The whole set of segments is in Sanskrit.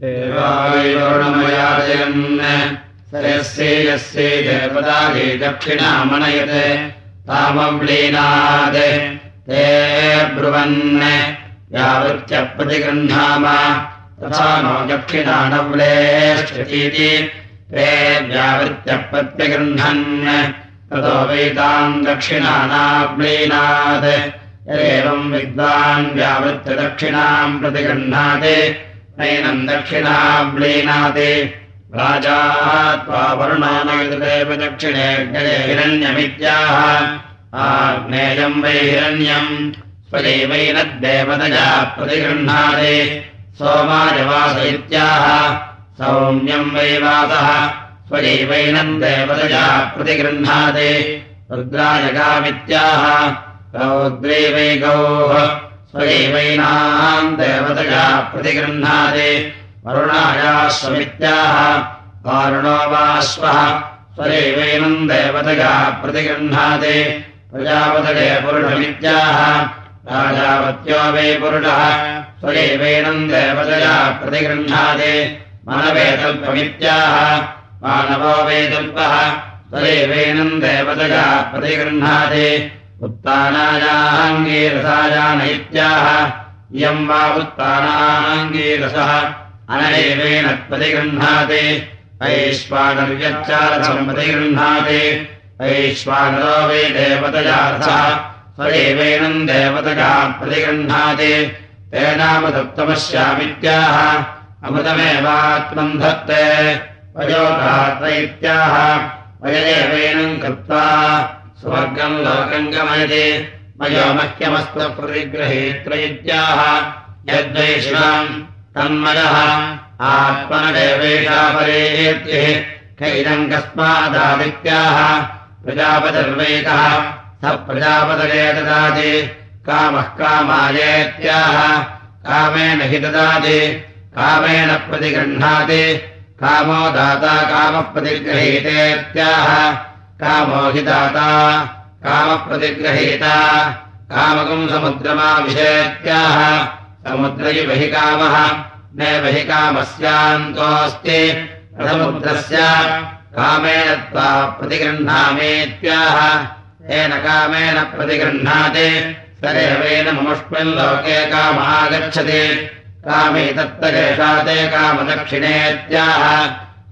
देवायुर्णमयाजयन् यस्यै यस्यै देवतायै दक्षिणामनयते तामव्लीनात् ते ब्रुवन् यावत्यप्रतिगृह्णाम तथा नो दक्षिणानव्लेष्ठतीति ते व्यावृत्यप्रत्यगृह्णन् ततो वैताम् दक्षिणानाव्लीनात् यदेवम् विद्वान् व्यावृत्यदक्षिणाम् प्रतिगृह्णाति नैनम् दक्षिणाव्लीनाति राजा त्वा वरुणानयदेव दक्षिणे हिरण्यमित्याह। आग्नेयम् वै हिरण्यम् स्वदैवैनद्देवतया प्रतिगृह्णाति सोमायवास इत्याह सौम्यम् वै वासः स्वदैवैनम् देवतया प्रतिगृह्णाति रुद्रायगामित्याह। रौद्रे वै गौः स्वदैवैनाम् देवतया प्रतिगृह्णाति। वरुणायाश्वमित्याह वारुणो वाश्वः स्वदैवैनम् देवतया प्रतिगृह्णाति। प्रजापतये पुरुषमित्याह। राजावत्यो वै पुरुषः। स्वदैवैनम् देवतया प्रतिगृह्णाति। मनवेतल्पमित्याह मानवो वेदल्पः स्वदैवैनम् देवतया प्रतिगृह्णाति उत्तानायाङ्गीरसायान इत्याह इयम् वा उत्तानाङ्गीरसः अनैवेन प्रतिगृह्णाति ऐश्वानर्यच्चारथम् प्रतिगृह्णाति ऐश्वानरो वै देवतयार्थः स्वदेवेनम् देवतया प्रतिगृह्णाति। तेनामदुत्तमस्यामित्याह अमृतमेवात्मम् धत्ते। वयोधात्र इत्याह वयदेवेनम् कृत्वा स्वर्गम् लोकम् गमयति। मयो तन्मयः आत्मनदेवेशापरेत्यः कैदम् कस्मादादित्याह प्रजापतिर्वैकः स प्रजापतये ददाति कामः कामायेत्याह कामेन हि ददाति। कामेन प्रतिगृह्णाति। कामो दाता कामप्रतिगृहीतेत्याह कामो हि दाता कामप्रतिगृहीता कामकम् समुद्रमाविशेत्याह समुद्रयि बहि कामः नैव हि कामस्यान्तोऽस्ति समुद्रस्य कामेन त्वा प्रतिगृह्णामीत्याह येन कामेन प्रतिगृह्णाति सरेवेन ममुष्मिन् लोके कामागच्छति कामे तत्तरेषा ते कामदक्षिणेत्याह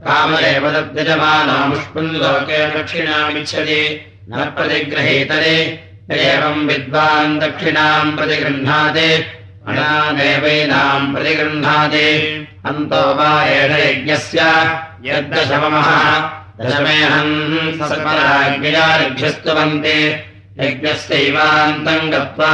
काम एव तद्यजमानामुष्मिन् लोके दक्षिणामिच्छति। न प्रतिगृहीतरे एवम् विद्वान् दक्षिणाम् प्रतिगृह्णाति। अनादेवैनाम् प्रतिगृह्णाति। अन्तो वा एष यज्ञस्य। यद्दशमः दशमेहम् सत्पराज्ञयाभ्यस्तुवन्ति यज्ञस्यैवान्तम् गत्वा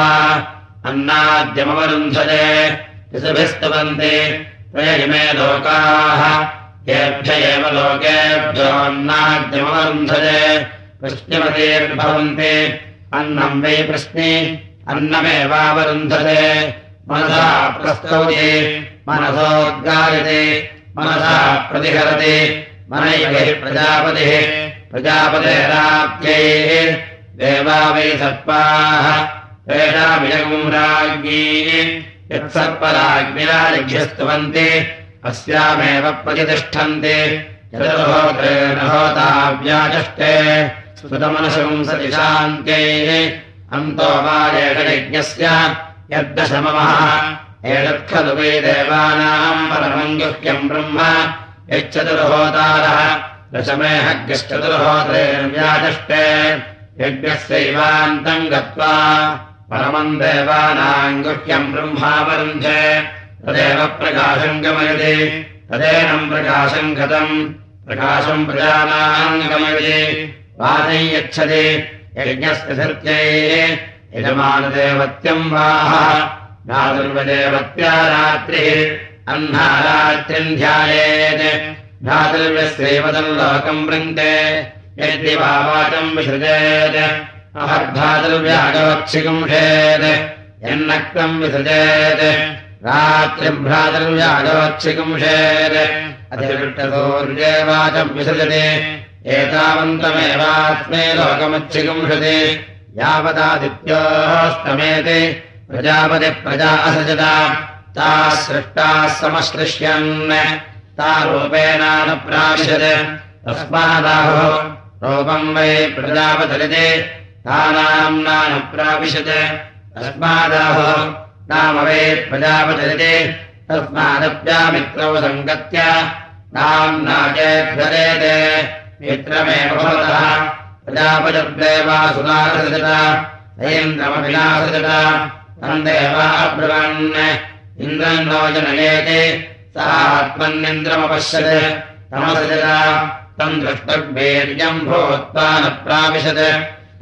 अन्नाद्यमवरुन्धते। दिशभिस्तवन्ति त्रयिमे लोकाः येभ्य एव लोकेभ्योऽन्नाद्यमवरुन्धते प्रश्नवतीर्भवन्ति अन्नम् वै प्रश्ने अन्नमेवावरुन्धते। मनसा प्रस्तौति मनसोद्गायते मनसा प्रतिहरति मनैव हि प्रजापतिः। प्रजापतेराप्यैः देवा वै सर्पाः। राज्ञी यत्सर्पराज्ञिराजिभ्यस्तवन्ति अस्यामेव प्रतितिष्ठन्ति यतोहोत्रेण होताव्याचष्टे स्मृतमनशंसति शान्त्यैः अन्तो वा एषयज्ञस्य यद्दशमः एतत्खलु वै देवानाम् परमम् गुह्यम् ब्रह्म। यच्चतुर्होतारः। दशमेहग्यश्चतुर्होत्रेर्व्याचष्टे यज्ञस्यैवान्तम् गत्वा। परमम् देवानाम् गुह्यम् ब्रह्मावरुन्धे तदेव प्रकाशम् गमयति। तदेनम् प्रकाशम् गतम् प्रकाशम् प्रजानाम् गमयति। वादै यच्छति। यज्ञस्य धृत्यैः यजमानदेवत्यम् वाह। भ्रातुर्वदेवत्या रात्रिः अह्ना रात्रिम् ध्यायेत् भ्रातृव्यस्यैवतम् लोकम् वृङ्क्ते यद्य वा वाचम् विसृजेत्। अहर्भ्रातृव्यागवक्षिकुंशेत् यन्नक्तम् विसृजेत् रात्रिभ्रातृव्यागवक्षिकुंशेत् अधिवृष्टसूर्ये वाचम् विसृजते। एतावन्तमेवास्मे लोकमच्छिकुंशति यावदादित्योस्तमेति प्रजापतिप्रजा असजता। ताः सृष्टाः समश्लिष्यन् ता रूपेणानुप्राविशत् तस्मादाहो रूपम् वै प्रजापतरिते। तानाम्नानुप्राविशत्। तस्मादाहो वै प्रजापचरिते तस्मादप्यामित्रौ सङ्गत्य नाम्ना चेद्धरेते मित्रमेव भवतः प्रजापचर्देवासुनासजत ऐन्द्रमभिनासजत तम् देवाब्रुवन् इन्द्रम् नो जनयेति सा आत्मन्निन्द्रमपश्यत् तमसजत तम् द्रष्टुर्वीर्यम् भूत्वा न प्राविशत्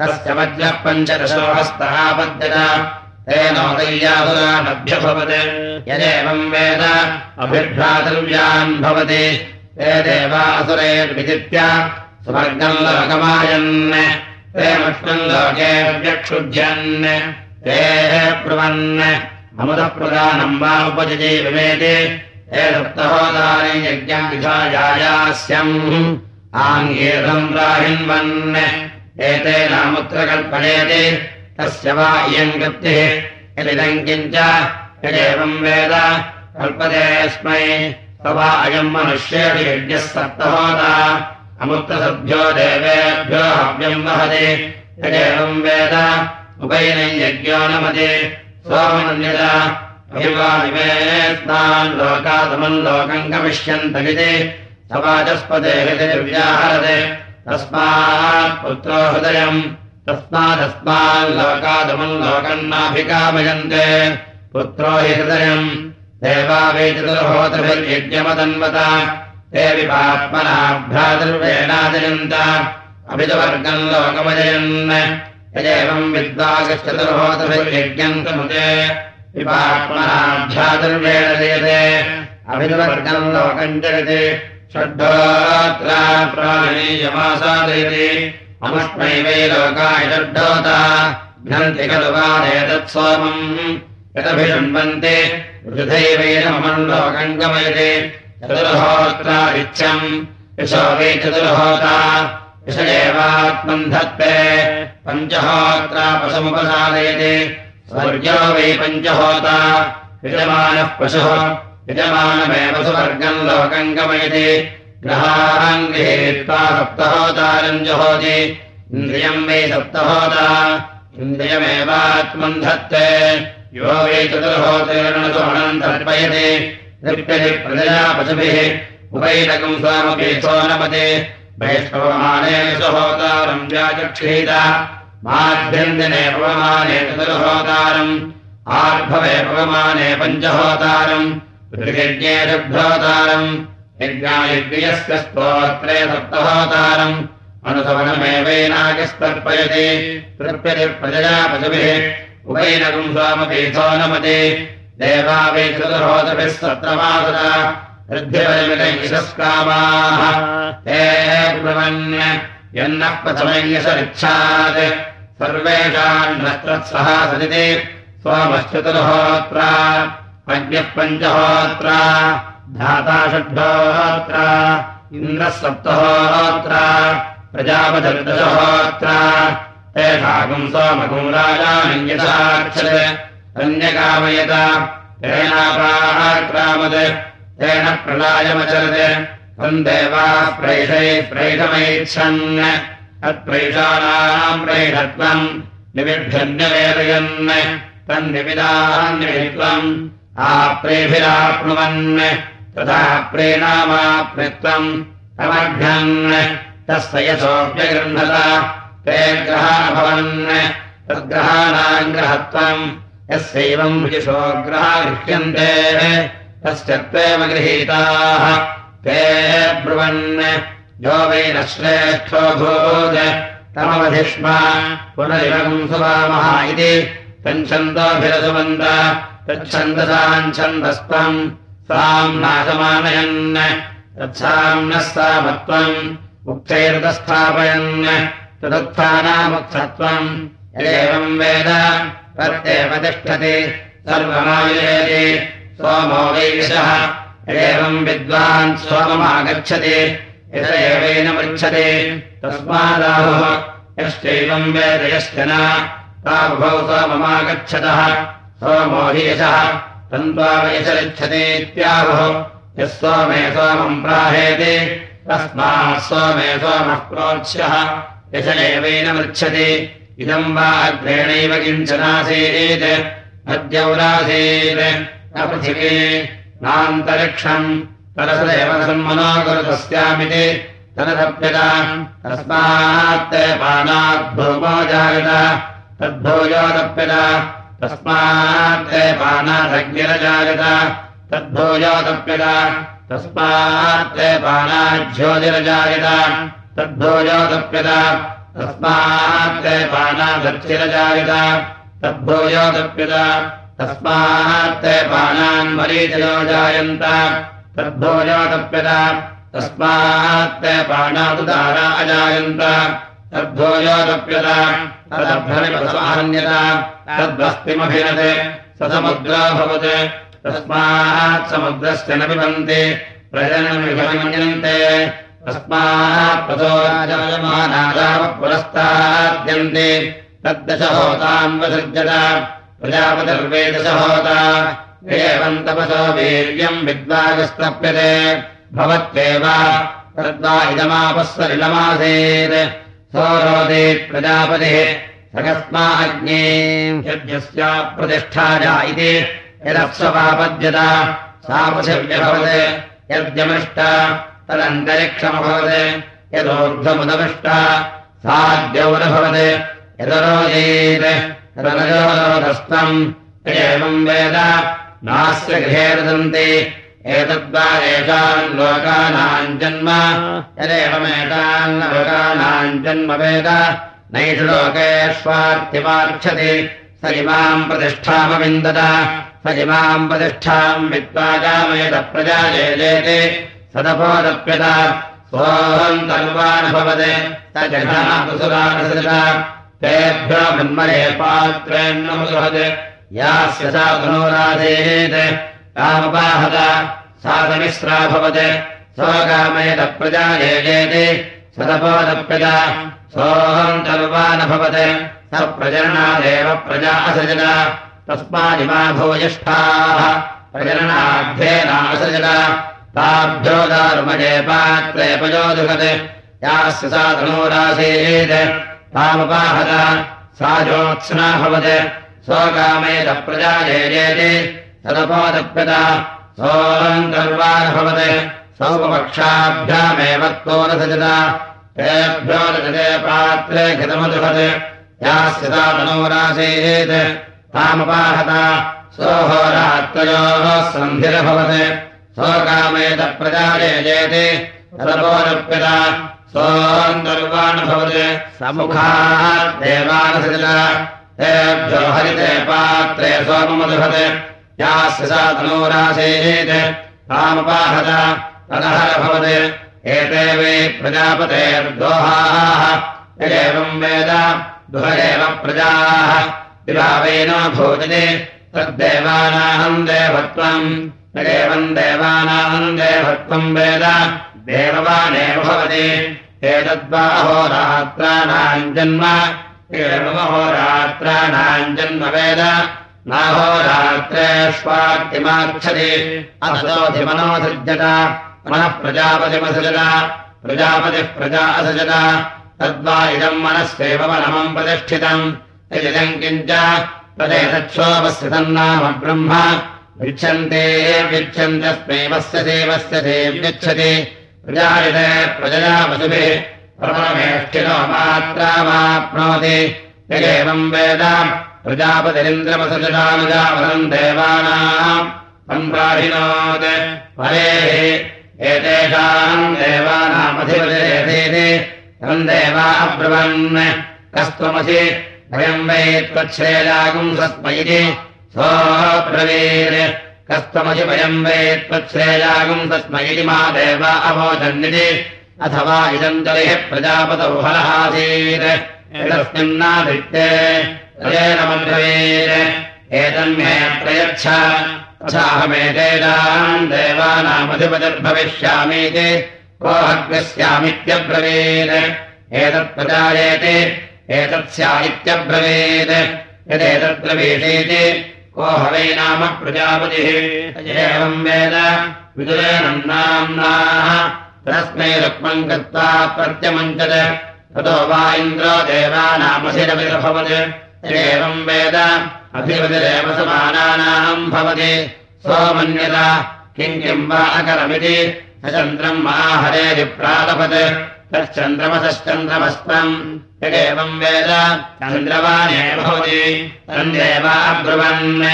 तस्य वज्रः पञ्चदशो हस्तः पद्यत तेनोदय्यासुरानभ्यभवत् यदेवम् वेद अभिभ्रातव्यान् भवति। ते देवासुरैर्विजित्य सुवर्गम् लोकमायन्। ते मष्टम् लोके व्यक्षुभ्यन्। ते ब्रुवन्। अमुदप्रदानम् वा उपजति विवेति हे सप्तहोदानि यज्ञम् विधायास्यम् आङ्गीर्घम् प्राहिन्वन् एतेनामुत्र कल्पयेति तस्य वा इयम् कृत्तिः यदिदम् किञ्च। यदेवम् वेद। कल्पते स्मै स वा अयम् मनुष्येषु यज्ञः सप्तहोदा अमुत्रसद्भ्यो देवेभ्यो हव्यम् वहति। यदेवम् वेद। उपैनम् यज्ञो नमति। सोमन्यत अभिवानिमेस्तान् लोकादमम् लोकम् गमिष्यन्तमिति स वाचस्पते हृदिर्व्याहरते तस्मात् पुत्रो हृदयम् तस्मादस्माल्लोकादमम् लोकम् नाभिकामयन्ते पुत्रो हि हृदयम्। देवा वै चतुर्होतभिर्यज्ञमदन्वत। ते विपात्मना भ्रातुर्वेणाजयन्त अभितवर्गम् लोकमजयन्। यदेवम् भ्रातुर्वेण जयते। अभितवर्गम् लोकम् जयते षड्ढोत्रा प्राणीयमासादयति अमुष्मै वै षड्ढोता घ्नन्ति खलु वादेतत् सोमम् यदभिषण्वन्ति वृथैवैनमम् लोकम् गमयति। यशो वै चतुर्होता। यश एवात्मम् धत्ते पञ्चहोत्रा पशुमुपसादयति स्वर्गो वै पञ्चहोता। यजमानः पशुः। यजमानमेव सुवर्गम् लोकम् गमयति इन्द्रियम् वै सप्तहोता इन्द्रियमेवात्मम् धत्ते यो वै चतुर्होतेर्णसोणम् तर्पयति। तृप्यति प्रजया पशुभिः उपैरकम् स्वामपि सोनमते वैष्णवमाने सुहोतारम् व्याचक्षीत। माध्यन्दिने पवमाने चतुर्होतारम् आर्भवे पवमाने पञ्चहोतारम् ऋगज्ञे षड्भोतारम् यज्ञायज्ञयस्य स्तोत्रे सप्तहोतारम्। अनुसवनमेवैनागस्तर्पयति। तृप्यति प्रजया पशुभिः उभैनकम् स्वामपीथो नमति। देवा वै चतुर्होतभिः सप्तमासदा ऋद्धिवयमितैशस्कामाः ते ब्रुवन् यन्नः नस्तत्सः सदिति सोमश्चतुर्होत्रा अज्ञः पञ्चहोत्रा धाता षड्होत्रा इन्द्रः सप्तहोत्रा प्रजापदर्दशहोत्रा तेषागुम् सोमगुम् राजानञ्यसाक्षत् अन्यकामयत तेनापाक्रामत् तेन प्रलायमचरत् तम् देवाः प्रैषै प्रैषमैच्छन् तत्प्रैषाणाम् प्रैषत्वम् निविभ्यन्यवेदयन् तन्निविदान्निवित्वम् आप्रेभिराप्नुवन् तथा प्रेणामाप्नित्वम् तमभ्यन् तस्य यशोऽप्यगृह्णत ते ग्रहाभवन् तद्ग्रहाणाम् ग्रहत्वम् यस्यैवम् यशो ग्रहा गृह्यन्ते तस्य त्वेव गृहीताः ते ब्रुवन् यो वै न श्रेष्ठो भूत् तमवधिष्म पुनरिवम् सुवामः इति तच्छन्दोभिरसुवन्त तच्छन्दसाम् छन्दस्त्वम् साम् नाशमानयन् तत्साम्नः सामत्वम् मुक्तैर्दस्थापयन् तदुत्थानामुक्तत्वम् यदेवम् वेद सोमो वैविशः यदेवम् विद्वान् सोममागच्छति यत एवेन पृच्छति तस्मादाहुः यश्चैवम् वेद यश्च न तावुभौ सोममागच्छतः सोमो हि यशः तन्त्वा वयसरिच्छतीत्याहुः यः सोमे सोमम् प्राहेति तस्मात् सोमे सोमः प्रोच्यः। एवेन मृच्छति इदम् वा अग्रेणैव किञ्चनासीत् अद्यौरासीत् न पृथिवी नान्तरिक्षम्। तरसदेव सन्मनो गुरुतस्यामिति। तदप्यता तस्मात् पानाद्भूमो जागत। तद्भूयोदप्यता तस्मात् पानादग्निरजागत तद्भूयोदप्यता तस्मात् पानाज्योतिरजायत तद्भूयोदप्यता तस्मात् पानादर्चिरजायत तद्भूयोदप्यता तस्मात् पानान्मरीचयो जायन्त तद्भूयोदप्यता तस्मात् पाणादुदारा अजायन्त तद्भूयोदप्यता तदभ्रमिपसमाहन्यता तद्वस्तिमभिनते स समुद्रो भवत्। तस्मात् समुद्रस्य न पिबन्ति प्रजनमिभमन्यन्ते तस्मात् पदो पुरस्ताद्यन्ते तद्दशहोतान्वसृजत प्रजापतिर्वेदशहोता। एवम् तपसो वीर्यम् विद्वागस्तप्यते भवत्येव तद्वा इदमापस्वरिलमासेत् सोरोदे प्रजापतिः सकस्माज्ञे यद्यस्या प्रतिष्ठाया इति यदप्सवापद्यत। सा पृथिव्यभवत् यद्यमृष्ट तदन्तरिक्षमभवत्। यदोर्ध्वमुदमिष्ट यदरोदीत् तदनयोरोधस्तम् एवम् वेद नास्य गृहे रदन्ति एतद्वा एषाम् लोकानाम् जन्म। यदेवमेतान् लोकानाम् जन्म वेद। नैषु लोकेष्वार्थिवार्क्षति स इमाम् प्रतिष्ठामविन्दत। स इमाम् प्रतिष्ठाम् विद्वागामेत प्रजा जेते सदपोदप्यत सोऽहम् तर्वानुभवत् स जघासुरानसृत तेभ्यो पात्रेण्णमुदहत्। यास्य सा धनुराधेत् कामपाहत साधमिस्रा भवत्। स्वकामयत प्रजा येजेति सदपोदप्यत सोऽहम् तर्वानभवत् स प्रजननादेव प्रजा असृजत तस्मादिमा भूयिष्ठाः। प्रजननाभ्येनासृजत ताभ्यो दारुमजे पात्रे पयोदुहत् यास्य सा धनुरासीत् तामपाहत। सा ज्योत्स्ना भवत्। स्वकामेत प्रजा येजेति सदपोदप्यत सोऽहम् तर्वानभवत् सौपपक्षाभ्यामेव त्वोरसजत तेभ्यो रजते पात्रे घृतमदुहत् यास्य सा तनोरासीत् तामपाहत सोऽहोरात्रयोः सन्धिरभवत्। सोऽन्तर्वाणभवत् समुखात् देवानसजत तेभ्यो हरिते पात्रे सोममदुहत् यास्य सा तनोरासीत् तामपाहत तदहरभवत् एते वै प्रजापतेर्दोहाः। प्रजाः। विभावेन भोजने तद्देवानाहम् देवत्वम्। यदेवम् देवानाहम् देवत्वम् वेद देववानेव भवति। एतद्वाहोरात्राणाम् जन्म एवमहोरात्राणाम् जन्म वेद असोधिमनोसृजत मनः प्रजापतिमसृजत। प्रजापतिः प्रजा असृजत। तद्वा इदम् मनस्वेव मनमम् प्रतिष्ठितम्। यदिदम् किञ्च तदेतच्छोपस्थितम् ब्रह्म। विच्छन्ते विच्छन्तस्मै वस्य देवस्य देव्यच्छति। प्रजायते प्रजया वसुभिः प्रममेष्ठिनो मात्रामाप्नोति यदेवम् वेद प्रजापतिरिन्द्रमसृजटानुजावरम् देवानाम् सम्प्राहिणोत् परेः एतेषाम् देवानामधिपतिरेधेति तम् देवा अब्रवन् कस्त्वमसि वयम् वै त्वच्छ्रेयागुम् सस्मयिति सोऽब्रवीर् कस्त्वमसि वयम् वै त्वच्छ्रेयागुम् सस्मयिति मा देवा अवोचन्निति अथवा इदम् तलिः प्रजापतौ हरहासीत् एतस्मिन्नादित्ये तदेन मन्त्रवीर् एतन्मे प्रयच्छ। तथाहमेतेषाम् देवानामधिपतिर्भविष्यामीति। को अग्निस्यामित्यब्रवीत् एतत्प्रजायेति एतत् स्या इत्यब्रवीत् यदेतद्ब्रवीषीति को हवे नाम प्रजापतिः। एवम् वेद। विदुरेण नाम्नाः। तस्मै रुक्मम् गत्वा प्रत्यमञ्चत् ततो। वा इन्द्रो देवानामशिरविरभवत् एवम् वेद अभिवतिरेव समानानाम् भवति। सोमन्यता किम् किम् वा अकरमिति। स चन्द्रम् महाहरेरिप्रालभत् तश्चन्द्रमसश्चन्द्रमस्त्वम् यदेवम् वेद चन्द्रवानेव भवति। अब्रुवन्।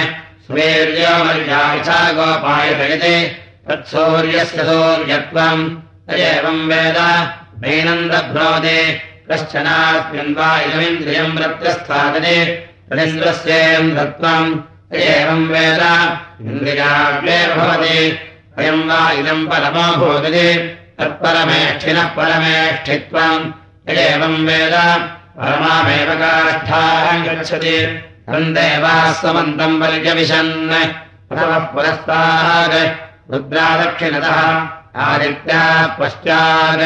स्वीर्यो मर्यायसा गोपायत इति तत्सूर्यस्य सूर्यत्वम् यदेवम् वेद। नैनन्दभ्रोदे कश्चनास्मिन् वा इदमिन्द्रियम् तदिन्द्रस्येन्द्रत्वम् एवम् वेद इन्द्रियाग्नेव भवति अयम् वा इदम् परमो भूतति तत्परमेष्ठिनः परमेष्ठित्वम्। एवम् वेद परमामेव काष्ठाः तन्देवाः समन्तम् पर्यविशन् प्रथमः पुरस्तात् रुद्रादक्षिणतः आदित्याः पश्चात्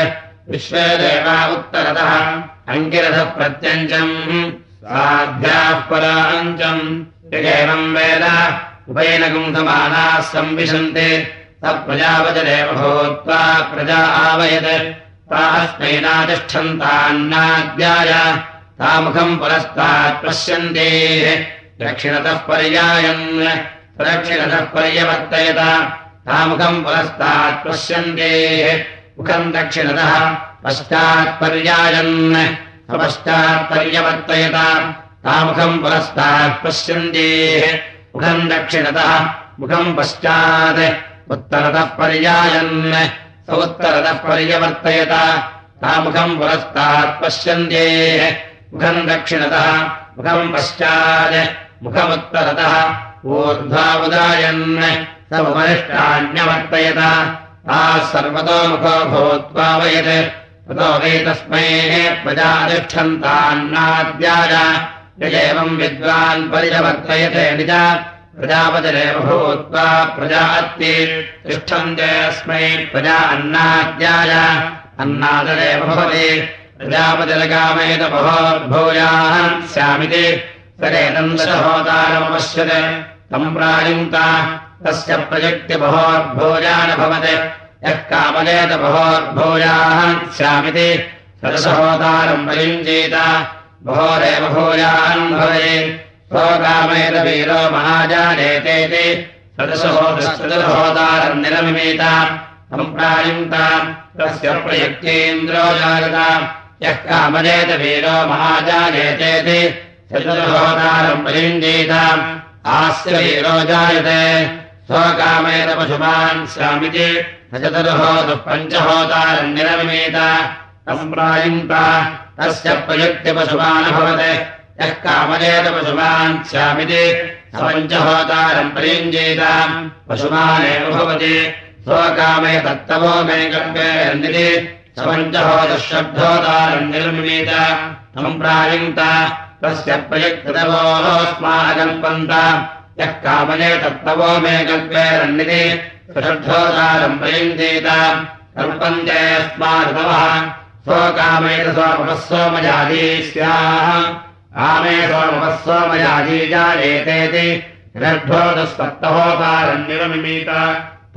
विश्वे देवा उत्तरतः। अङ्किरथः प्रत्यञ्चम् साध्याः पराञ्चम् यदेवम् वेद उभयनकम् समानाः संविशन्ति। तत्प्रजावचदेव भूत्वा प्रजा आवयत्। तास्मैनातिष्ठन्तान्नाद्याय तामुखम् पुरस्तात् पश्यन्ते। दक्षिणतः पर्यायन्। प्रदक्षिणतः पर्यवर्तयत। तामुखम् पुरस्तात् पश्यन्ते मुखम् दक्षिणतः पश्चात्पर्यायन्। अपश्चात्पर्यवर्तयत तामुखम् पुरस्तात् पश्यन्ते। मुखम् दक्षिणतः मुखम् पश्चात्। उत्तरतः पर्यायन्। स उत्तरतः पर्यवर्तयत। तामुखम् पुरस्तात् पश्यन्ते। मुखम् दक्षिणतः मुखम् पश्चात्। मुखमुत्तरतः ऊर्ध्वावुदायन् स उपरिष्टान्यवर्तयत ताः सर्वतो मुखो भूत्वा वयत्। ततो वै तस्मै प्रजातिष्ठन्तान्नाद्याय। यदेवम् विद्वान् परिवर्तयते निज। प्रजापतिरेव भूत्वा प्रजा अत्ति तिष्ठन्ते अस्मै प्रजा अन्नाद्याय अन्नादरेव भवति। प्रजापतिरगामेत बहोर्भूयाः स्यामिति। सरेतम् दशहोतारमपश्यत् तम् प्रायुङ्क्ता। तस्य प्रयुक्तिबहोर्भूयानभवत् यः कामलेत बहोर्भूयाः स्यामिति सदशहोतारम् प्रयुञ्जीत बहोरेव भूयान् भवेत् स्वकामेत वीरो महाजानेतेति सदशहोदशहोदारम् निरमिमीत। सम्प्रायुङ्क्ता तस्य प्रयुक्तेन्द्रो जागता। यः कामजेत वीरो महाजानेतेति चतुर्होदारम् प्रयुञ्जीत आस्य वीरो जायते। स्वकामेत पशुमान् स्यामिति चतुर्होदः पञ्चहोदारम् निरमिमीत सम्प्रायुङ्क्ता तस्य प्रयुक्तिपशुमानभवत्। यः कामजेत पशुमान् स्यामिति पञ्चहोतारम् प्रयुञ्जीत। पशुमानेव भवति स्वकामे तत्तवो मे कल्पेरन्निति सपञ्चहोदशब्दोतारम् निर्मिमीत सम्प्रायुङ्क्त तस्य प्रयुक्तवोऽस्माकल्पन्त यः कामये तत्तवो मे कल्पेरन्निति सषड्ढोतारम् प्रयुञ्जीत। कल्पन्ते अस्मादवः स्वकामेत स्वपः सोमजादी स्याः आमे सोमपः सोमयाजी जायेतेति षड्ढोदस्पत्तहोतारम् निरमिमीत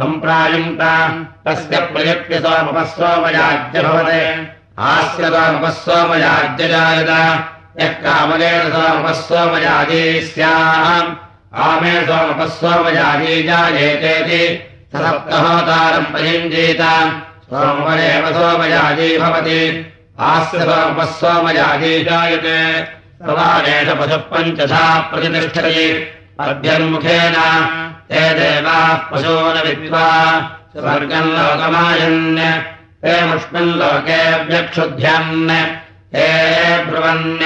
सम्प्रायुङ्क्त तस्य प्रयुक्त्य सोमपः सोमयाज्य भवते। आस्य सोमपः सोमयाज्य यः कामलेन सोमपः सोमयाजी स्याः आमे सोमपः सोमयाजी जायेतेति सप्तहोतारम् प्रयुञ्जीत सोमवरेव सोमयाजी भवति। आस्य सोमपः सोमयाजी जायते। पशुः पञ्चधा प्रतिष्ठति। अभ्यन्मुखेन ते देवाः पशून विद्वा। स्वर्गम् लोकमायन्। ते मुष्मिन् लोके व्यक्षुध्यन्। ते ब्रुवन्।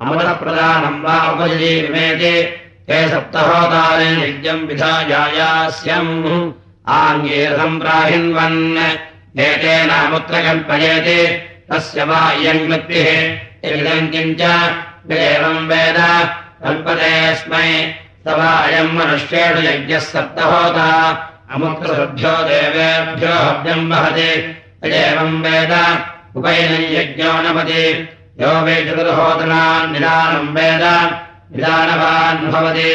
अमृतप्रदानम् वा उपजीविमेति ते सप्तहोतारे यज्ञम् विधायास्यम् आङ्गीरसम् प्राहिन्वन् एतेनामुत्र कल्पयेति तस्य वा कृत्तिः इदम् किञ्च एवम् वेद कल्पतेऽस्मै स वा अयम् मनुष्येषु यज्ञः सप्तहोता अमुत्रसभ्यो देवेभ्यो हव्यम् वहति एवम् वेद उपैनम् यज्ञो नपति यो वै चतुर्होदनान् निदानम् वेद निदानवान् भवति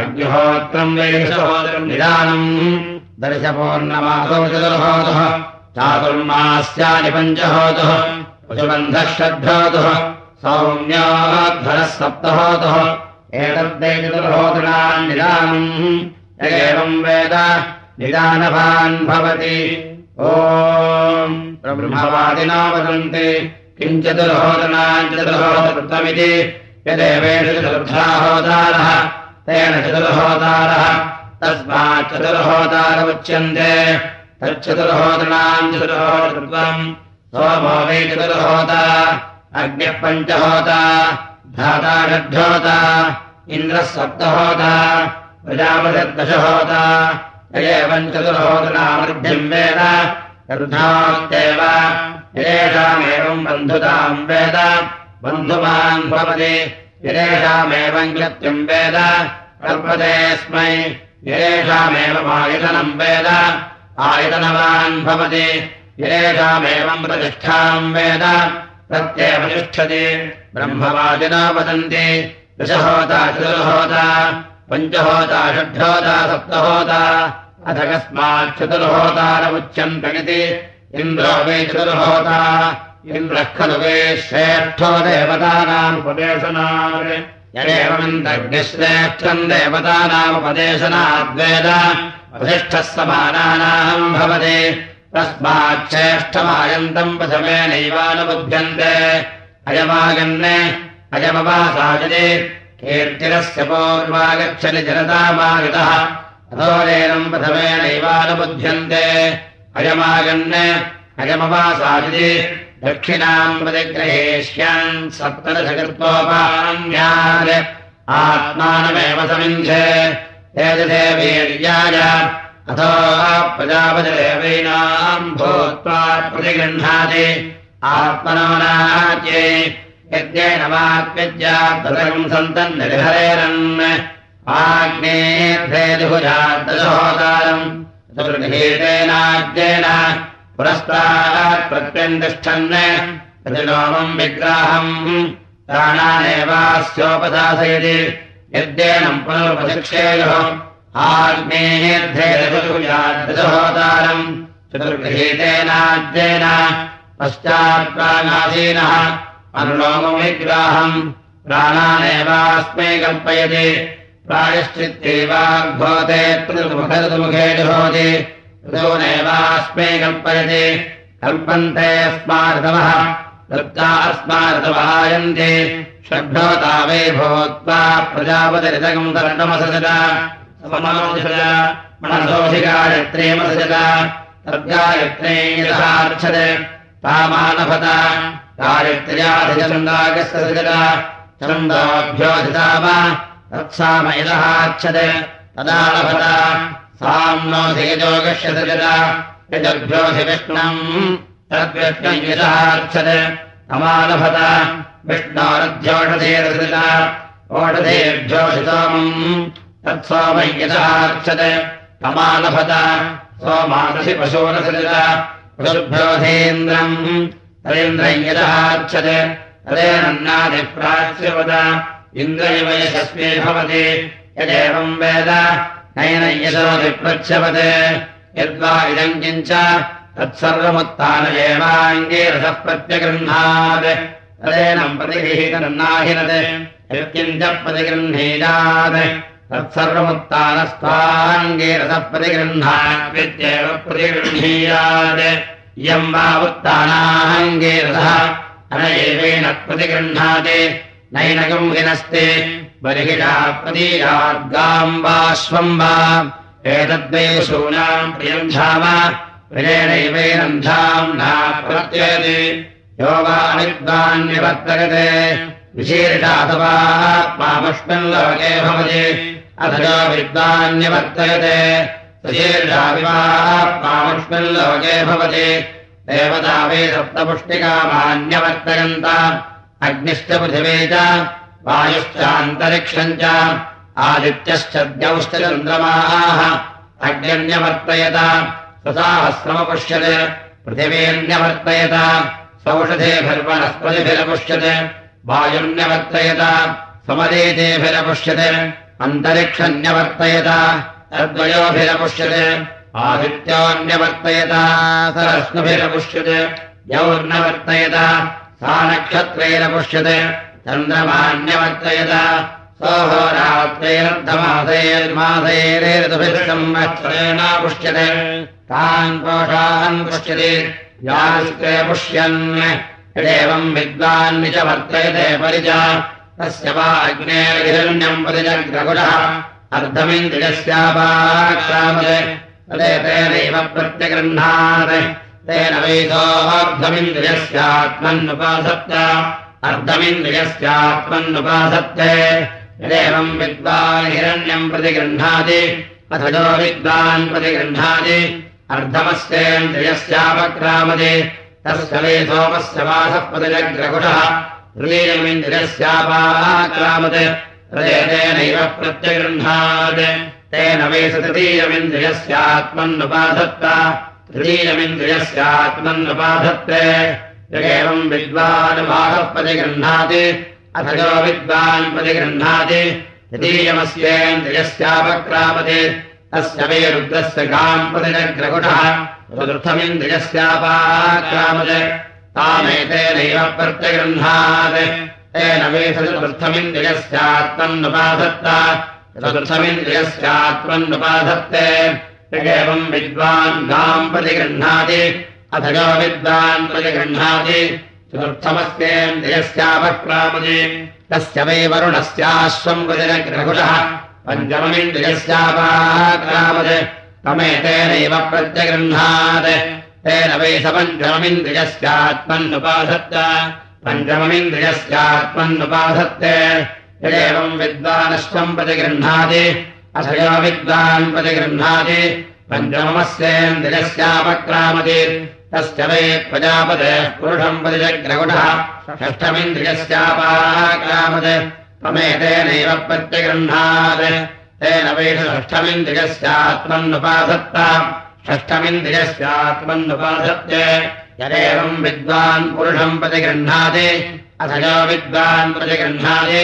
अग्निहोत्रम् वैषहोदरम् निदानम् दर्शपूर्णमासौ चतुर्होतः चातुर्मास्यानि पञ्चहोतः पशुबन्धः षड्होतः सौम्याध्वरः सप्तहोतः एतद्वै चतुर्होतॄणाम् निदानम् एवम् वेद निदानभान् भवति। ओम् ब्रह्मवादिना वदन्ति किम् चतुर्होदनाम् चतुर्होदृत्वमिति यदेवेषु चतुर्थाहोदारः तेन चतुर्होदारः तस्मात् चतुर्होदारमुच्यन्ते। तच्चतुर्होदनाम् चतुर्होदृत्वम्। सोमो वै चतुर्होता अग्निः पञ्चहोता धाता षड्ढोता इन्द्रः सप्तहोता प्रजापतिर्दशहोता एवम् चतुर्होदनामर्भ्यम् वेद। तद्धात्येव येषामेवम् बन्धुताम् वेद। बन्धुमान् भवति। येषामेवम् कृत्यम् वेद। कल्पतेऽस्मै येषामेवम् आयतनम् वेद। आयतनवान् भवति। येषामेवम् प्रतिष्ठाम् वेद। प्रत्येव तिष्ठति। ब्रह्मवादिना वदन्ति। दशहोता चतुर्होता पञ्चहोता षड्होता सप्तहोता। अथ कस्मात् चतुर्होतारमुच्यन्तमिति इन्द्रो वै चतुर्होता। इन्द्रः खलु वै श्रेष्ठो देवतानामुपदेशनात् यदेवमिन्द्रग्निश्रेष्ठम् देवतानामुपदेशनाद्वेद। वसिष्ठः समानानाम् भवति। तस्मात् श्रेष्ठमायन्तम् प्रथमेनैवानुबुध्यन्ते अयमागन् अयमवासायति कीर्तिरस्य पूर्वागच्छति जनतामागतः। अथोरेनम् प्रथमेनैवानुबुध्यन्ते अयमागन् अयमवासादिति दक्षिणाम् प्रतिग्रहेष्यान् सप्तदशकृत्वोपान्यान् आत्मानमेव समिन्धे तेजसे वीर्याय अथो प्रजापतिदेवैनाम् भूत्वा प्रतिगृह्णाति आत्मनो नाच्ये यज्ञेन वाक्यज्यात्तम् सन्तम् निर्हरेरन् आग्नेर्भेदुहुजादशहोतारम् चतुर्गीतेनाद्येन पुरस्तात् प्रत्यन्तिष्ठन् प्रतिलोमम् विग्राहम्। प्राणानेवास्योपदासयति यद्येनम् पुनरुपशिक्षेयुः आग्नेर्भेदुहुजादशहोतारम् चतुर्गृहीतेनाद्येन पश्चात्प्राणाधीनः अनुलोमम् विग्राहम् प्राणानेवास्मै कल्पयति। प्रायश्चित्तेवाग्भवते ऋतुमुखे जुहोति ऋतूनेवास्मै कल्पयति। कल्पन्ते अस्मार्तवः वृत्ता अस्मार्तवायन्ति षड्भवता वै भूत्वा प्रजापतिरितकम् तर्णमसजत तद्गायत्रे यथार्च्छते तामानभत। यदहाच्छते तदा लभत साम्नोऽधिगजोगस्य सजत यजभ्योऽधिविष्णम्। तद्विष्णम् यदहाच्छते तमालभत। विष्णोरध्योषधेरसृज ओषधेभ्योऽधितोमम् तत्सोमम् यदहाच्छते तमालभत। सोमादशि पशूरसृज पशुभ्योऽधीन्द्रम्। तदेन्द्रम् यदहाच्छते तदेनन्नादिप्राच्यवद। इन्द्रैव यशस्वी भवति। यदेवम् वेद नैन यशोऽधिप्रच्छवते यद्वा इदम् किञ्च तत्सर्वमुत्थान प्रत्यगृह्णात्। तदेनम् प्रतिगृहीतनन्नाहिनते यत्किञ्च प्रतिगृह्णीयात्। तत्सर्वमुत्थानस्त्वाङ्गीरसः प्रतिगृह्णात्वित्येव प्रतिगृह्णीयात्। इयम् वा उत्थानाङ्गीरसः अनैवेन प्रतिगृह्णाति। नैनकम् हिनस्ति बर्हिषा प्रदीयाद्गाम् वा श्वम् वा एतद्वै शूनाम् प्रियम् धाम विरेणैवैनम् धाम्ना प्रत्ययति। यो वा विद्वान्यवर्तयते विशीर्षाथवात्मामुष्मिन् लोके भवति। अथ यो विद्वान्यवर्तयते सुशीर्षाविवात्मामुष्मिन् लोके भवति। देवता वै सप्तपुष्टिकामान्यवर्तयन्त। अग्निश्च पृथिवी च वायुश्चान्तरिक्षम् च आदित्यश्च द्यौश्च चन्द्रमाः अग्न्यवर्तयत स्वसाहस्रमपुष्यते पृथिवीन्यवर्तयत सौषधेभिर्वनस्पतिभिरपुष्यते समरेतेभिरपुष्यते अन्तरिक्षन्यवर्तयत तद्वयोभिरपुष्यते आदित्योऽन्यवर्तयत सरश्नुभिरपुष्यते यौर्नवर्तयत सा नक्षत्रैरपुष्यते चन्द्रमान्यवर्तयत। सोहोरात्रैरर्धमासैर्मासैरेणपुष्यते तान् कोषान् पश्यति यास्ते पुष्यन्। यदेवम् विद्वान् च वर्तयते परिच तस्य वा अग्नेर्हिरण्यम् परिजग्रकुलः। अर्धमिन्द्रियस्यापाक्रामते तदेतेनैव प्रत्यगृह्णात्। तेन वैसोऽर्धमिन्द्रियस्यात्मन्नुपासत्त अर्धमिन्द्रियस्यात्मन्नुपासत्ते यदेवम् विद्वान् हिरण्यम् प्रतिगृह्णाति अथ जो विद्वान् प्रतिगृह्णाति अर्धमस्येन्द्रियस्यापक्रामते तस्य वै सोमस्य वासः प्रतिजग्रकुटः तृतीयमिन्द्रियस्यापाक्रामत् हृदयतेनैव प्रत्यगृह्णात् तेन वै स तृतीयमिन्द्रियस्यात्मन्नुपाधत्त तृतीयमिन्द्रियस्यात्मन्नुपाधत्ते एवम् विद्वानुवाहः प्रतिगृह्णाति अथ जो विद्वान् प्रतिगृह्णाति। तृतीयमस्येन्द्रियस्यापक्रामते तस्य वै रुद्रस्य गाम् प्रतिजग्रकुटः। चतुर्थमिन्द्रियस्यापाक्रामत्। तामेतेनैव प्रत्यगृह्णात्। तेन वै चतुर्थमिन्द्रियस्यात्मन्नुपाधत्त। चतुर्थमिन्द्रियस्यात्मन्नुपाधत्ते। एवम् विद्वान् गाम् प्रतिगृह्णाति अथ यो विद्वान् प्रतिगृह्णाति चतुर्थमस्येन्द्रियस्यापक्रामति तस्य वै वरुणस्याश्वम् पञ्चममिन्द्रियस्यापाक्रामत् तमेतेनैव प्रत्यगृह्णात्। तेन वै स पञ्चममिन्द्रियस्यात्मन्नुपाधत्त पञ्चममिन्द्रियस्यात्मन्नुपाधत्ते यदेवम् विद्वानश्वम् प्रतिगृह्णाति अथ यो विद्वान् प्रतिगृह्णाति पञ्चमस्येन्द्रियस्यापक्रामति तस्य वै प्रजापते पुरुषम् प्रतिजग्रकुटः षष्ठमिन्द्रियस्यापाक्रामत् त्वमेतेनैव प्रत्यगृह्णात्। तेन वै षष्ठमिन्द्रियस्यात्मन्नुपाधत्त षष्ठमिन्द्रियस्यात्मन्नुपाधत्ते यदेवम् विद्वान् पुरुषम् प्रतिगृह्णाति अथ यो विद्वान् प्रतिगृह्णाति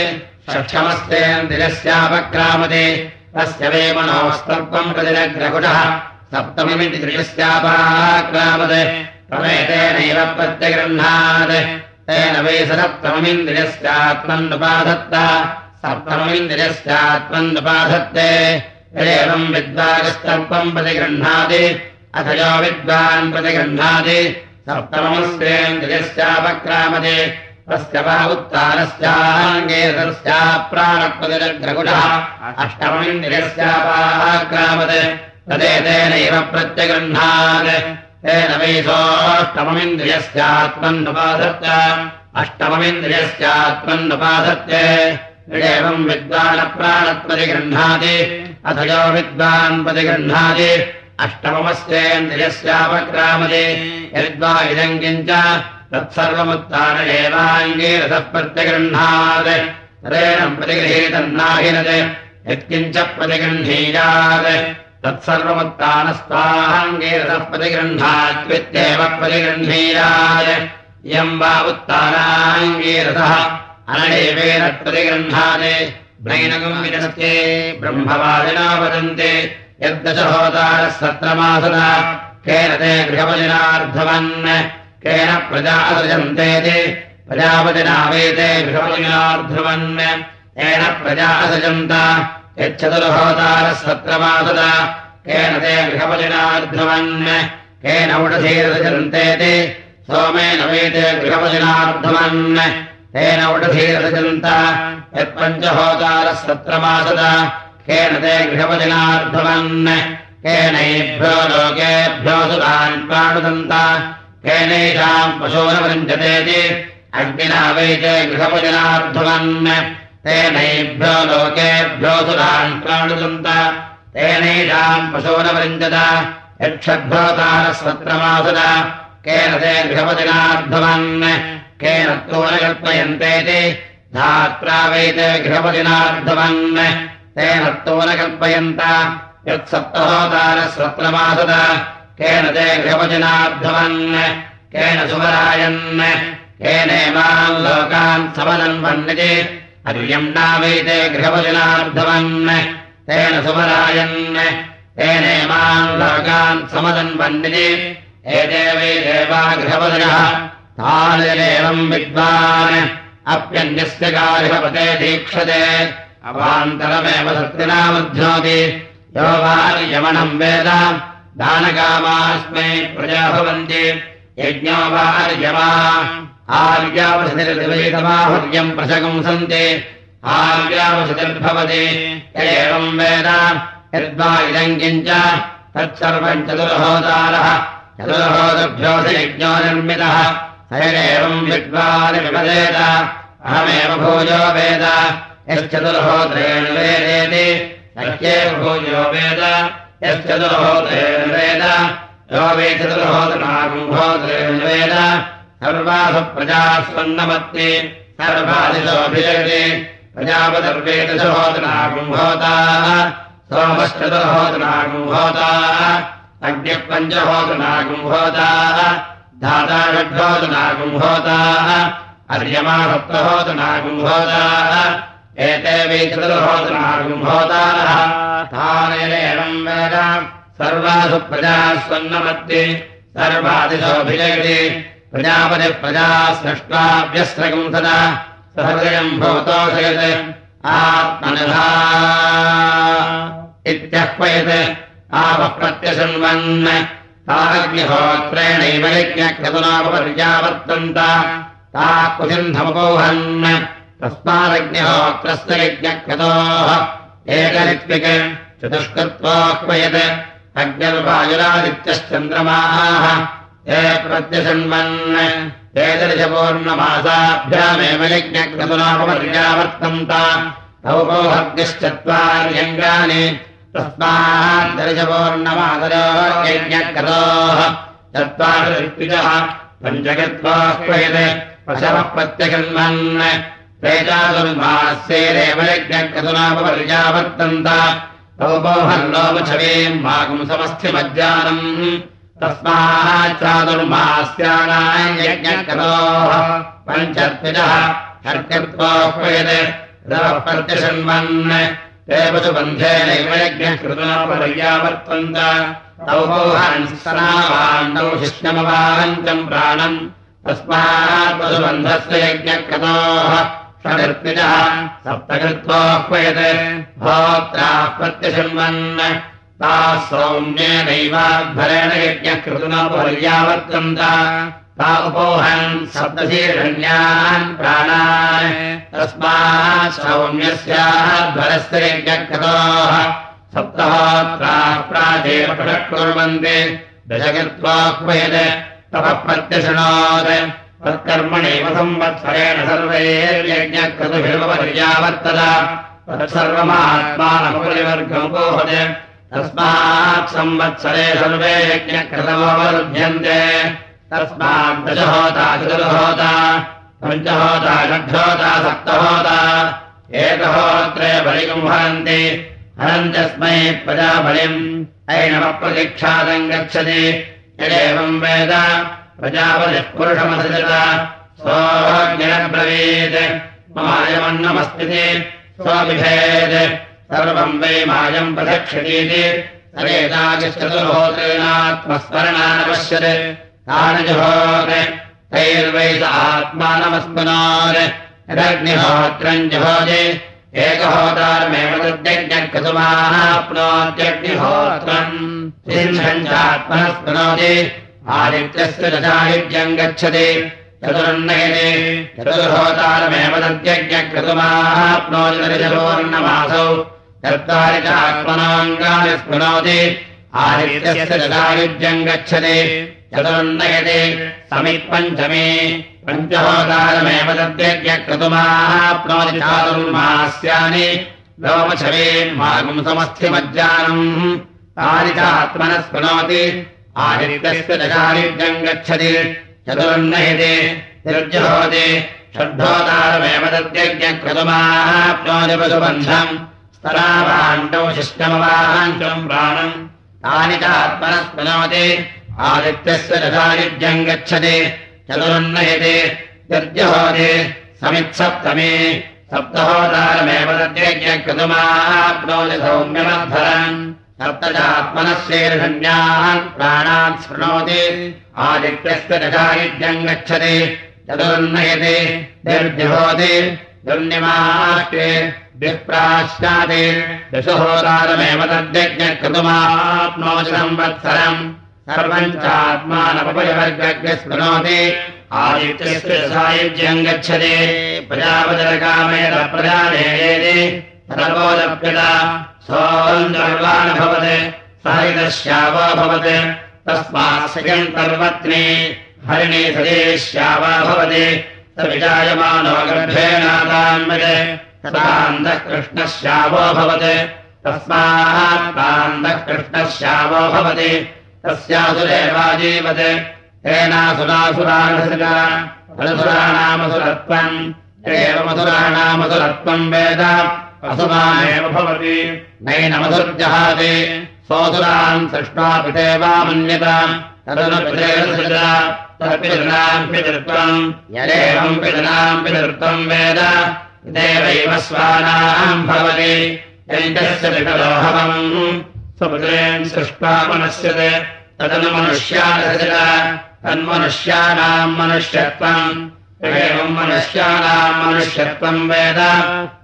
षष्ठमस्तेन्द्रियस्यापक्रामते तस्य वै मनोस्तर्पम् प्रतिजग्रकुटः सप्तममिन्द्रियस्यापाक्रामत् प्रमेतेनैव प्रत्यगृह्णात् तेन वै सप्तममिन्द्रियस्यात्मन्नुपाधत्त। सप्तममिन्द्रियस्यात्मन्नुपाधत्ते। यदेवम् विद्वागस्तर्पम् प्रतिगृह्णाति। अथ यो विद्वान् प्रतिगृह्णाति। सप्तमस्येन्द्रियस्यापक्रामते तस्य वा उत्तानस्याङ्गेतस्याप्राणप्रतिजग्रकुटः अष्टममिन्द्रियस्यापाक्रामत् तदेतेनैव प्रत्यगृह्णात्। तेन वै सोऽष्टममिन्द्रियस्यात्मन्नुपाधत्त अष्टममिन्द्रियस्यात्मन्नुपाधत्ते एवम् विद्वानप्राणप्रतिगृह्णाति अथ यो विद्वान् प्रतिगृह्णाति अष्टममस्येन्द्रियस्यापक्रामते यद्वा इदम् किञ्च तत्सर्वमुत्तान एवाङ्गीरसः प्रत्यगृह्णात् तदेन प्रतिगृहीतन्नाहिनत्। यत्किञ्च प्रतिगृह्णीयात् प्रतिगृह्णीयात् इयम् वा प्रतिगृह्णाते नैनकम् विदस्ते ब्रह्मवादिना वदन्ते। यद्दशहोतारः सत्रमासदा। केन ते गृहवजनार्धवन् केन प्रजा असृजन्तेति प्रजापतिना वेते गृहवजनार्धवन् तेन प्रजा असृजन्त यच्छतुर्होतारः सत्रमासदा केन ते गृहवजनार्धवन् केन उडधीरसजन्तेति सोमेन वेते गृहवजनार्धवन् तेन उडधीरसजन्त यत्पञ्चहोतारः सत्रमासदा केन ते गृहवजनार्धवन् केनैभ्यो लोकेभ्यो सुरान् प्राणुदन्त। केनैषाम् पशूनवृञ्जतेति अग्निना वैते गृहवजनार्धवन् तेनैभ्यो लोकेभ्यो सुरान् प्राणुदन्त तेनैषाम् पशूनवृञ्जत। यक्षद्भोतारः सत्रमासद केन ते गृहवजनार्धवन् केन तोनकल्पयन्तेति? धात्रा वैते गृहवजनार्धवन् तेन तोनकल्पयन्त। यत्सप्तहोतारः सत्रमासद केन ते गृहवजनार्धवन् केन सुवरायन्? केनेमान् लोकान् वन्यति हर्यम् नावैते गृहवचनार्धवन् तेन सुमरायन् तेनेमान् लोकान् समदन्वन्दिनि एते वै देवा गृहवदनः तानिरेवम् विद्वान्। अप्यन्यस्य गार्हपते दीक्षते। अवान्तरमेव सत्यनामध्नोति यो वार्यमणम् वेद। दानकामास्मै प्रजा भवन्ति। यज्ञो वार्यमा आर्यावसतिर्दिवैतमाहुर्यम् प्रशकंसन्ति आर्यावसतिर्भवति एवम् वेद यद्वा इदम् किञ्च तत्सर्वम् चतुर्होदारः। चतुर्होदभ्योऽथ यज्ञो सैरेवम् विद्वान् विपदेत अहमेव भूयो वेद। यश्चतुर्होत्रेण वेदेति। सख्येव भूयो वेद। यश्चतुर्होत्रेण वेद। यो वे चतुर्होत्रनागुम्भोत्रेण वेद सर्वासु प्रजास्वन्नमत्ति अग्निः पञ्चहोत्रनागुम्भोताः धाता षड्भोतनागुम्भोताः अर्यमा सप्तहोतनागुम्भोताः एते वै चतुर्होतनागुम्भोतारः तानेनम् वेद सर्वासु प्रजास्वन्नमत्ति सर्वादिशोऽभिजगति प्रजापतिः प्रजा स्रष्टाभ्यस्रकम् सदा सहृदयम् भवतोषयत् आत्मनधा इत्यह्वयत् आपः प्रत्यशृण्वन् ताग्निहोत्रेणैव यज्ञक्रतुनापपर्यावर्तन्त ता कुसिन्धमपोहन् तस्मादग्निहोत्रस्य यज्ञक्रतोः एकरित्विक् चतुष्कृत्वाह्वयत् अग्निर्वायुरादित्यश्चन्द्रमाः ते प्रत्यशृण्वन् ते दर्शपूर्णमासाभ्यामेव यज्ञक्रतुनापपर्यावर्तन्त तौपोहग्निश्चत्वार्यङ्गानि तस्मात् दर्शपूर्णमादरो यज्ञकृतोः। चत्वारिजः पञ्चकृत्वाह्वयत् पशवः प्रत्यगन्वन् ते चातुर्मास्यैरेव यज्ञकृतुनापपर्यावर्तन्त तौपोहल्लोपछवीम् मागुंसमस्थिमज्जानम् तस्माच्चातुर्मास्यानाम् यज्ञकृतोः पञ्चत्रिजः षट्कृत्वाह्वयत् रवः प्रत्यशन्वन् ते पशुबन्धेनैव यज्ञः कृतोपर्यावर्तन्त तौ मोहान्सनावाण्डौ शिष्यमवाहन्तम् प्राणम्। तस्मात् पशुबन्धस्य यज्ञकृतोः षडर्पिजः सप्तकृत्वाह्वयत् भोत्राः प्रत्यशृण्वन् ताः सौम्येनैवाध्वरेण यज्ञः ता उपोहन् सप्तशीरण्यान् प्राणान्। तस्मात् सौम्यस्याध्वरस्य यज्ञकृतोः दशकृत्वाह्वयत् तपः प्रत्यशृणोत् तत्कर्मणैव संवत्सरेण तत्सर्वमात्मानमुपरिवर्गमुपोहत् तस्मात् संवत्सरे सर्वे यज्ञकृतमवरुध्यन्ते। तस्मात् दशहोता चतुर्होता पञ्चहोता षड्होता सप्तहोता एकहोत्रे हरन्ति। हरन्त्यस्मै प्रजाबलिम् ऐनमप्रतिक्षादम् गच्छति। यदेवम् वेद प्रजापतिः पुरुषमसजत। सोऽज्ञब्रवीत् ममायमन्नमस्ति स्वबिभेत् सर्वम् वै मायम् प्रदक्षतीति सरेताचतुर्होत्रेणात्मस्मरणानपश्यत् तानि जुहोत् तैर्वै स आत्मानमस्मनात् यदग्निहोत्रम् जुहोति। एकहोतारमेव तद्यज्ञकृतुमाप्नोत्यग्निहोत्रम् सिंहञ्चात्मनः स्मनोति आदित्यस्य दशायुज्यम् गच्छति। चतुर्नयने चतुर्होतारमेव तद्यज्ञकृतुमाप्नोति दर्शपूर्णमासौ चत्वारि च आत्मनाङ्गानि स्मृणोति आदित्यस्य दशायुज्यम् गच्छति। चतुर्नयते समित्पञ्चमे। पञ्चहोतारमेव तद्यज्ञक्रतुमाप्नोति चातुर्मास्यानि। लोमछवेन्मागुंसमस्थिमज्जानम् तानि च आत्मनः स्मृणोति आदित्यस्य दशायुज्यम् गच्छति। चतुर्नयते निर्जहोति। षड्ढोतारमेव तद्यज्ञक्रतुमाप्नोति पशुबन्धम् स्तरावाण्डौ शिष्टमवाहान्तम् प्राणम्। तानि च आत्मनः आदित्यस्य दशायुज्यम् गच्छति। चतुर्नयते निर्जहोति समित्सप्तमे। सप्तहोदारमेव तद्यज्ञकृतुमाप्नोति सौम्यमद्धरम् सप्तजात्मनः शीर्षण्यान् प्राणान् शृणोति। आदित्यस्य दशायुज्यम् गच्छति। चतुर्नयति निर्जहोति दुर्निमाष्टे विप्राश्चादि दशहोदारमेव तद्यज्ञकृतुमाप्नोति संवत्सरम् सर्वम् चात्मानपयवर्गज्ञ स्मृणोति आदित्यस्य सायुज्यम् गच्छति। सर्वोदप्यता सोऽम् सर्वान् भवत् सहितश्यावो भवत्। तस्मात् सयम् सर्वत्नी हरिणी सदेश्यावा भवति तदान्तः कृष्णश्यावो भवत्। तस्मात् तान्तः कृष्णश्यावो भवति तस्यासुरेवाजीवत् तेनासुरासुरानसुराणामसुरत्वम् एव मधुराणामसुरत्वम् वेद। असुरामेव भवति। नैनमसुर्जहाति सोऽसुरान् सृष्ट्वा पिते वा मन्यत। तदनुपितेर्नाम् पितृत्वम्। यदेवम् पितॄणाम् पितृत्वम् वेद इदेवैव स्वानाम् भवति। स्वपुत्रेन् सृष्ट्वा मनस्यते तदनु मनुष्यादशत तन्मनुष्याणाम् मनुष्यत्वम्। एवम् मनुष्याणाम् मनुष्यत्वम् वेद।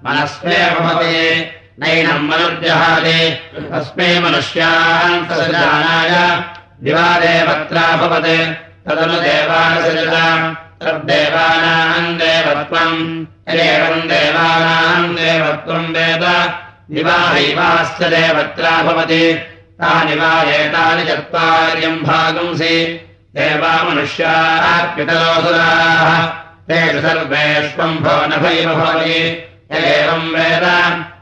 मनस्मे भवति। नैनम् मनुर्जहाति। तस्मै सजानाय। दिवादेवत्रा भवत्। तदनु देवानसजत तद्देवानाम् देवत्वम्। एवम् देवानाम् देवत्वम् वेद। दिवाहैवास्य देवत्रा भवति। तानि वा एतानि चत्वार्यम् भागंसि। देवा मनुष्याः पितरोसुराः तेषु सर्वेष्वम् भो नभैव भवति। एवम् वेद।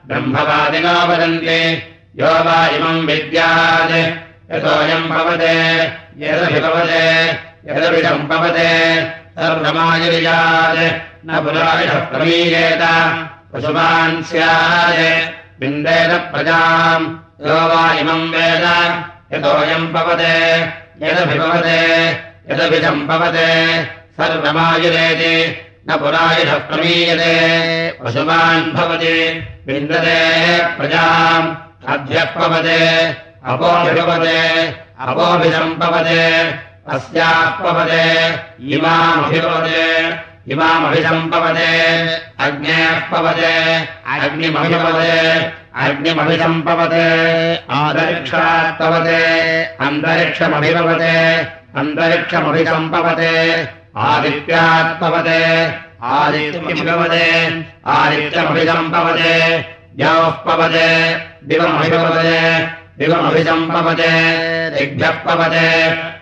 ब्रह्मवादिनो वदन्ति। यो वा इमम् विद्यात्। यतोऽयम् भवते। यदभिभवते। यदभिषम् भवते सर्वमायुर्यात् न पुरायुषः प्रमीयेत। पशुमान् स्यात्। बिन्देन प्रजाम्। यो वा इमम् वेद। यतोऽयम् भवते। यदभिभवते। यदभिषम् भवते। सर्वमायुरेति न पुरायुषः प्रमीयते। पशुमान् भवति। विन्दते प्रजाम्। अभ्यः पवते अपोभिभवते। अपोभिषम् अस्याः पवते इमामभिभवते इमामभिसम्पवते अग्नेः पवते अग्निमभिभवते अग्निमभिसम्पवते आदरिक्षात् पवते अन्तरिक्षमभिभवते अन्तरिक्षमभिसम्पवते आदित्यात् पवते आदित्यमभिभवते आदित्यमभिसम्पवते द्यौः पवते दिवमभिभवते दिवमभिसम्पवते दिग्भ्यः पवते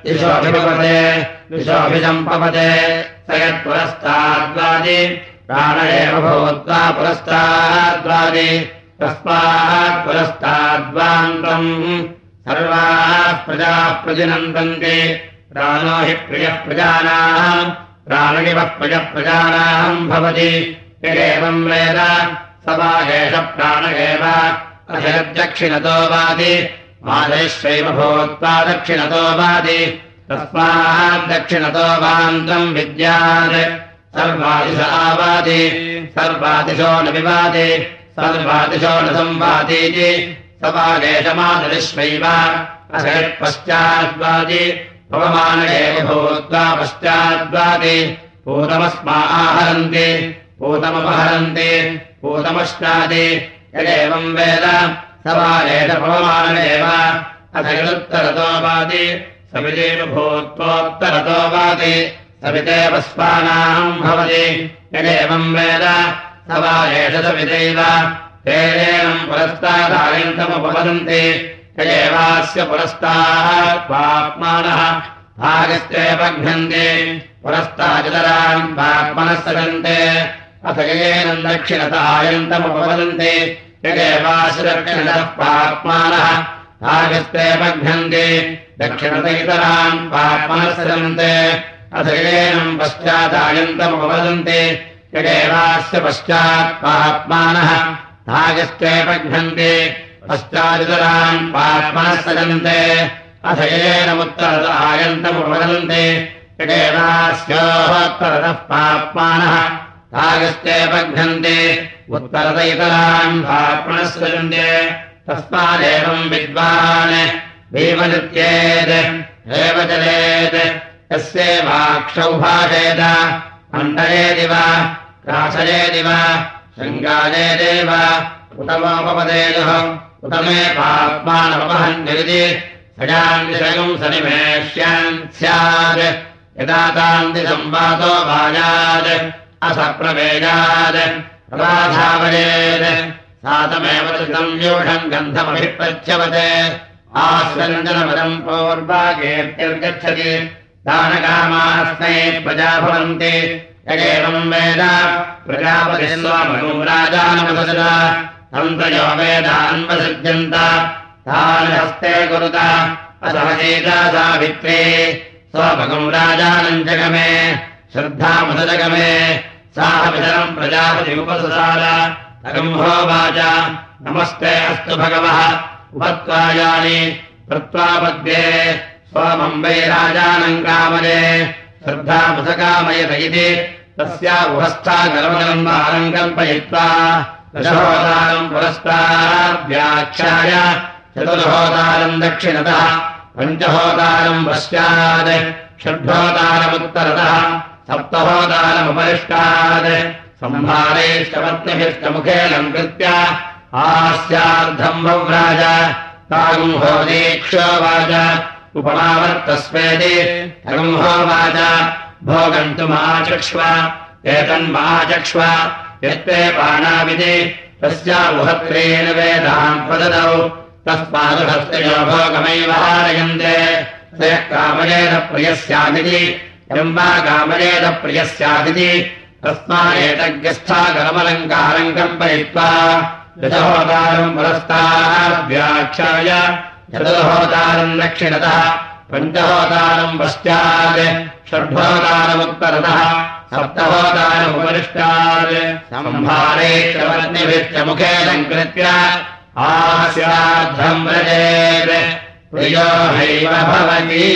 दिशोऽभिभवते दिशोऽभिसम्पवते स यत्पुरस्ताद्वादि प्राण एव भूत्वा पुरस्ताद्वादि तस्मात् पुरस्ताद्वान्तम् सर्वाः प्रजाः प्रतिनन्दन्ति प्राणो हि प्रियः प्रजानाम् प्राणिवः प्रियः प्रजानाम् भवति। यदेवम् वेद स वा एष प्राण एव अधयद्दक्षिणतो वादि मादैश्वैव भूत्वा दक्षिणतो वादि तस्माद्दक्षिणतो वान्तम् विद्यात्। सर्वादिश आवादि सर्वादिशो न विवादि सर्वादिशो न संवादीति स वागेशमादरिष्वैव असयत्पश्चाद्वादि पवमान एव भूत्वा पश्चाद्वादि पूतमस्मा आहरन्ति पूतमपहरन्ति पूतमश्चादि यदेवम् वेद स वा एष अथयुत्तरतो वादि सविदेव भूत्वोत्तरतो वादि सविदेव स्वानाम् भवति। यदेवम् वेद। स वा एष सविदैव। तेनेनम् पुरस्तादायन्तमुपवदन्ति यदेवास्य भागस्ते बघ्नन्ति पुरस्ताजतराम् पाप्मनः सजन्ते। अथ येनम् दक्षिणतायन्तमुपवदन्ति यदेवास्य पाप्मानः। भागस्ते बघ्नन्ति दक्षिणतैतराम् पाप्मनः सजन्ते। अथ पश्चादायन्तमुपवदन्ति। यदेवास्य पश्चात् पाप्मानः। भागस्ते बघ्नन्ति पश्चादितराम् सजन्ते। अथ येनमुत्तरत आयन्तमुपवदन्ति। यदेवास्योत्तरतः पाप्मानः। भागस्ते बघ्नन्ति उत्तरदयितरान् भापणस्वजन्ते तस्मादेवम् विद्वान् भीमनित्येत् एव चलेत् यस्यैवाक्षौ भाषेत मण्डलेदि वा रासयेदि वा शृङ्गालेदेव उतमोपपदेयुः उत मे पात्मानमहन्यरिति सजान्तिशयम् सनिवेश्यान् स्यात् यदा तान्तिसंवादो वायात् असप्रवेयात् गन्धमभिप्रच्छवत् आस्वञ्जनपदम् पौर्वाकीर्तिर्गच्छति दानकामास्मै प्रजा भवन्ति यगेवम् वेद प्रजापतिस्वामनुम् राजानमसदा। तन्त्रयो वेदान्वसृज्यन्त तान् हस्ते कुरुत। असहसीता सावित्रे स्वभगम् राजानम् जगमे श्रद्धामसजगमे साहवितरम् प्रजापतिमुपससार अगम्भोवाच नमस्ते अस्तु भगवः। उपत्वायानि कृत्वापद्ये स्वमम् वै राजानम् कामये श्रद्धामुसकामयत इति तस्या उहस्था गलमलम् वारम् कल्पयित्वा दशहोदारम् पुरस्ताद्व्याख्याय चतुर्होदारम् दक्षिणतः पञ्चहोदारम् पश्चात् षड्होदारमुत्तरतः सप्तहोदारमुपरिष्टात् सम्भारेष्टपत्निभिष्टमुखेलम् कृत्य आस्यार्धम् भव्राज तागुम्होदीक्षोवाच उपमावर्तस्वेति तगुम्होवाच भोगन्तुमाचक्ष्व एतन्माचक्ष्व। यत्ते पाणाविधि तस्या उहत्रेण वेदान् प्रददौ। तस्मादुहस्तयो भोगमैव हारयन्ते। कामयेन प्रियः स्यादिति यम् वा कामयेन प्रियः स्यादिति तस्मादेतज्ञस्थागरमलङ्कारम् कल्पयित्वा दशहोदारम् पुरस्ताद्व्याख्याय चतुर्होदारम् दक्षिणतः पञ्चहोदारम् पश्चात् च आस्याद्धम् व्रजेत् प्रियो हैव भवति